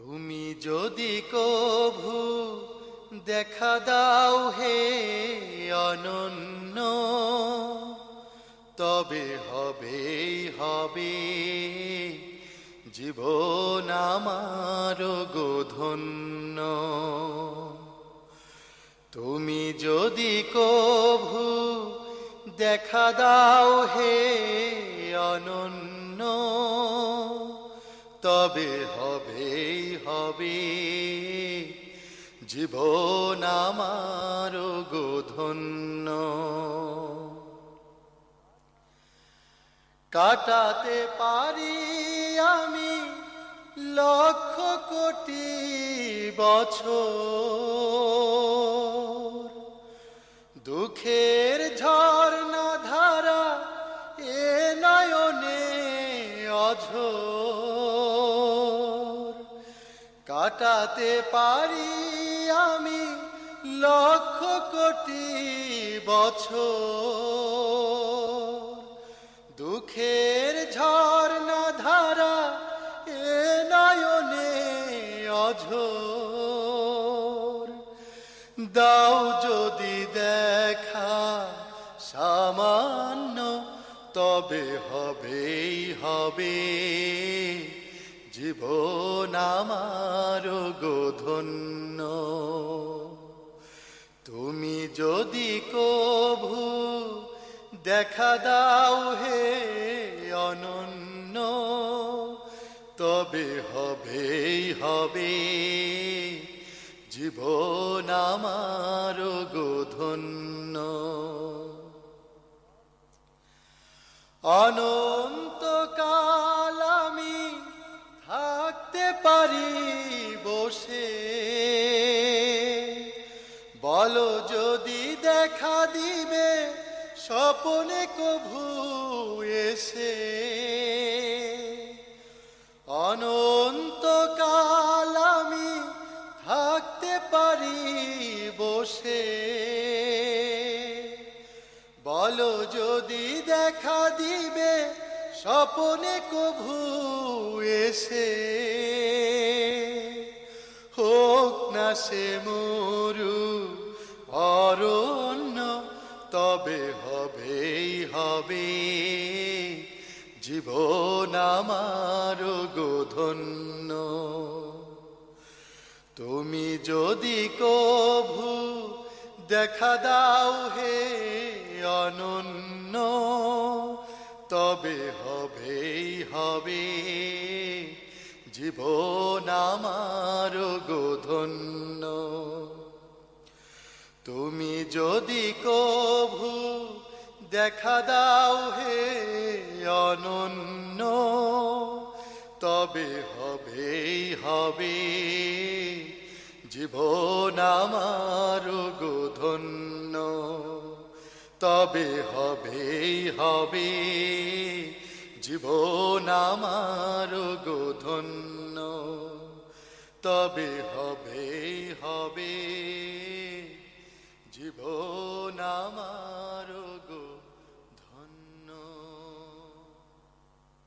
তুমি যদি কভু দেখা দাও হে অনন্য, তবে হবে হবে জীবন আমার গোধন্য। তুমি যদি কভু দেখা দাও হে অনন্য, তবে হবেই হবে। জীবন আমার গোধন্য। কাটাতে পারি আমি লক্ষ কোটি বছর। দুঃখের ঝর্ণা ধারা এ নয়নে অঝোর। কাটাতে পারি আমি লক্ষ কোটি বছর। দুঃখের ঝর্ণা ধারা এ নয়নে অঝোর। দাও যদি দেখা সামান্য, তবে হবেই হবে। জীবন আমার গোধন্য তুমি যদি কভু দেখা দাও হে অনন্য, তবে হবেই হবে। জীবন আমার গোধন্য অনন্তকাল পারি বসে। বলো যদি দেখা দিবে, স্বপনে কভু এসে। অনন্তকাল আমি থাকতে পারি বসে। বলো যদি দেখা দিবে স্বপনে কভু এসে, হোক না সে মরু, অরণ্য তবে হবেই হবে। জীবন আমার গোধন্য তুমি যদি কভু দেখা দাও হে অনন্য। তবে হবেই হবে। জীবন আমার গোধন্য তুমি যদি কভু দেখা দাও হে অনন্য, তবে হবেই হবে। জীবন আমার গোধন্য তবে হবে হবে। জীবন আমার গোধন্য তবে হবে হবে। জীবন